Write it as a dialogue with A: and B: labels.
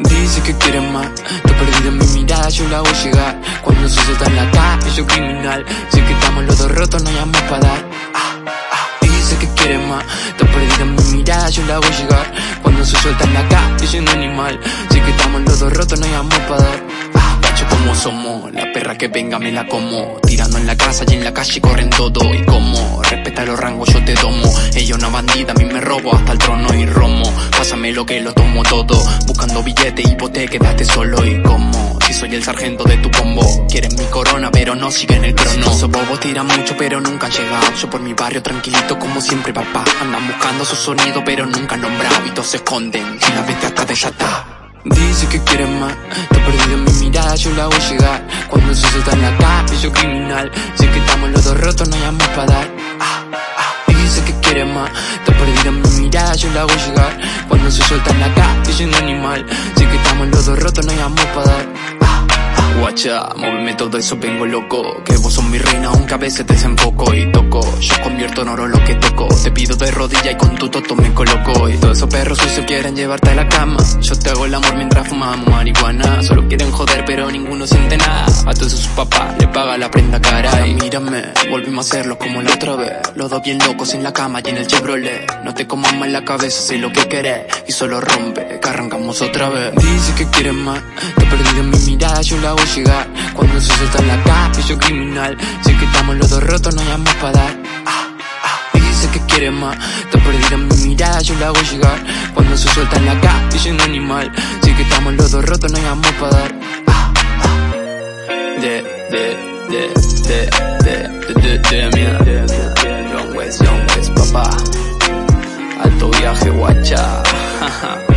A: Dice que quiere más, te perdido en mi mirada, yo la hago llegar. Cuando suelta en la calle, yo criminal. Sé que estamos los dos rotos, no hay amor para dar. Quiere más, te he perdido en mi mirada, yo la hago llegar. Cuando se suelta en la calle, soy un animal. Sé que estamos los dos rotos, no hay amor para dar. Ah, como somos, la perra que venga me la como. Tirando en la casa y en la calle corren todo. Y como, respeta los rangos, yo te tomo. Ella una bandida, a mí me robo hasta el trono y romo. Pásame lo que lo tomo todo. Buscando billete y vos te quedaste solo y como. Si soy el sargento de tu combo. Quieren mi corona, pero no siguen el crono. Esos bobos tiran mucho, pero nunca han llegado. Yo por mi barrio tranquilito, como siempre, papá. Andan buscando su sonido, pero nunca han nombrado. Y todos se esconden. Y la vete hasta desatada. Dice que quiere más, te he perdido en mi mirada, yo la hago llegar. Cuando se suelta en la calle, yo criminal. Sé que estamos los dos rotos, no hay amor para dar. Ah, ah. Dice que quiere más, te perdido en mi mirada, yo la hago llegar. Cuando se suelta en la calle, soy un animal. Sé que estamos los dos rotos, no hay amor para dar. Guacha, móveme todo eso, vengo loco. Que vos sos mi reina, aunque a veces desenfoco y toco. Yo convierto en oro lo que toco. Te pido de rodilla y con tu toto me coloco. Y todos esos perros sucios quieren llevarte a la cama. Yo te hago el amor mientras fumamos marihuana. Solo quieren joder, pero ninguno siente nada. A todos sus papás le paga la prenda cara. Y mírame, volvimos a hacerlo como la otra vez. Los dos bien locos en la cama y en el Chevrolet. No te comas mal la cabeza, sé lo que querés. Y solo rompe, que arrancamos otra vez. Dice que quiere más, he perdido en mi mirada, yo la hago llegar. Cuando se suelta en la calle, yo criminal. Sé que estamos los dos rotos, no hay amor para dar. Ah, ah. Dice que quiere más, te he perdido en mi mirada, yo la hago llegar. Cuando se suelta en la calle, soy un animal. Sé que estamos los dos rotos, no hay amor para dar. Ah, ah. De, de, de, de, de, de, de, de, Young West, papá. Alto viaje, guacha. 哈 哈